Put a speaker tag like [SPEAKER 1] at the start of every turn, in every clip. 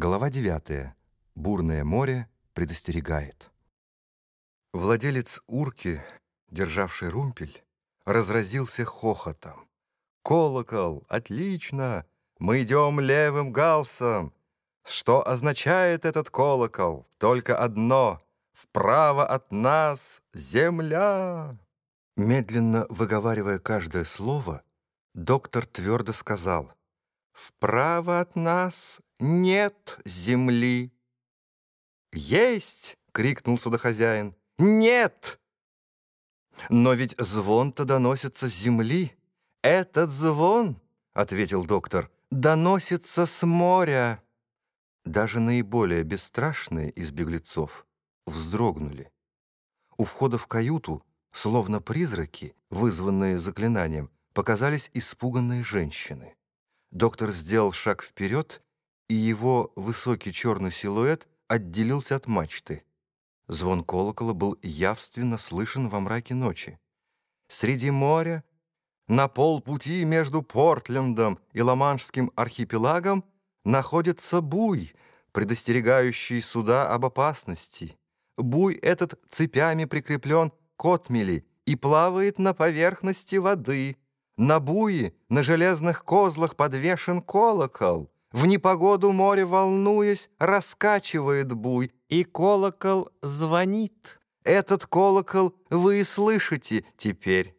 [SPEAKER 1] Глава 9. Бурное море предостерегает. Владелец урки, державший румпель, разразился хохотом. «Колокол! Отлично! Мы идем левым галсом! Что означает этот колокол? Только одно — вправо от нас земля!» Медленно выговаривая каждое слово, доктор твердо сказал — «Вправо от нас нет земли». «Есть!» — крикнул судохозяин. «Нет!» «Но ведь звон-то доносится с земли. Этот звон, — ответил доктор, — доносится с моря». Даже наиболее бесстрашные из беглецов вздрогнули. У входа в каюту, словно призраки, вызванные заклинанием, показались испуганные женщины. Доктор сделал шаг вперед и его высокий черный силуэт отделился от мачты. Звон колокола был явственно слышен во мраке ночи. Среди моря, на полпути между Портлендом и Ла-Маншским архипелагом, находится буй, предостерегающий суда об опасности. Буй этот цепями прикреплен к отмели и плавает на поверхности воды. На буе, на железных козлах подвешен колокол — в непогоду море, волнуясь, раскачивает буй, и колокол звонит. Этот колокол вы и слышите теперь.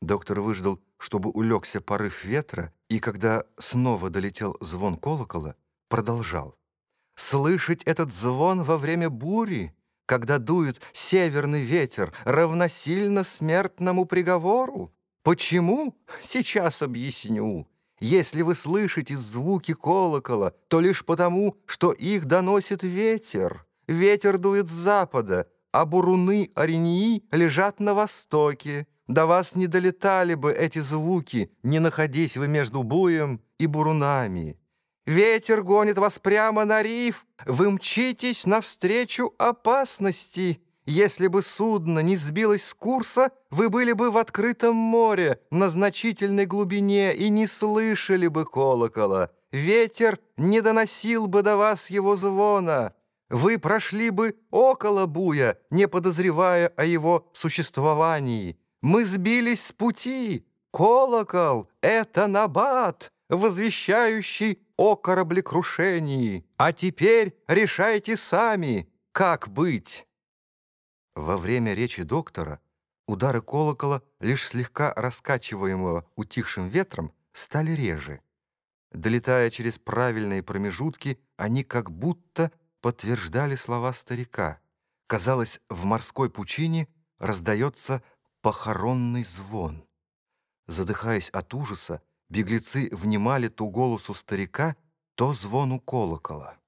[SPEAKER 1] Доктор выждал, чтобы улегся порыв ветра, и когда снова долетел звон колокола, продолжал. Слышать этот звон во время бури, когда дует северный ветер, равносильно смертному приговору? Почему? Сейчас объясню. Если вы слышите звуки колокола, то лишь потому, что их доносит ветер. Ветер дует с запада, а буруны Ореньи лежат на востоке. До вас не долетали бы эти звуки, не находясь вы между буем и бурунами. Ветер гонит вас прямо на риф, вы мчитесь навстречу опасности. Если бы судно не сбилось с курса, вы были бы в открытом море на значительной глубине и не слышали бы колокола. Ветер не доносил бы до вас его звона. Вы прошли бы около буя, не подозревая о его существовании. Мы сбились с пути. Колокол — это набат, возвещающий о кораблекрушении. А теперь решайте сами, как быть». Во время речи доктора удары колокола, лишь слегка раскачиваемого утихшим ветром, стали реже. Долетая через правильные промежутки, они как будто подтверждали слова старика. Казалось, в морской пучине раздается похоронный звон. Задыхаясь от ужаса, беглецы внимали то голосу старика, то звону колокола.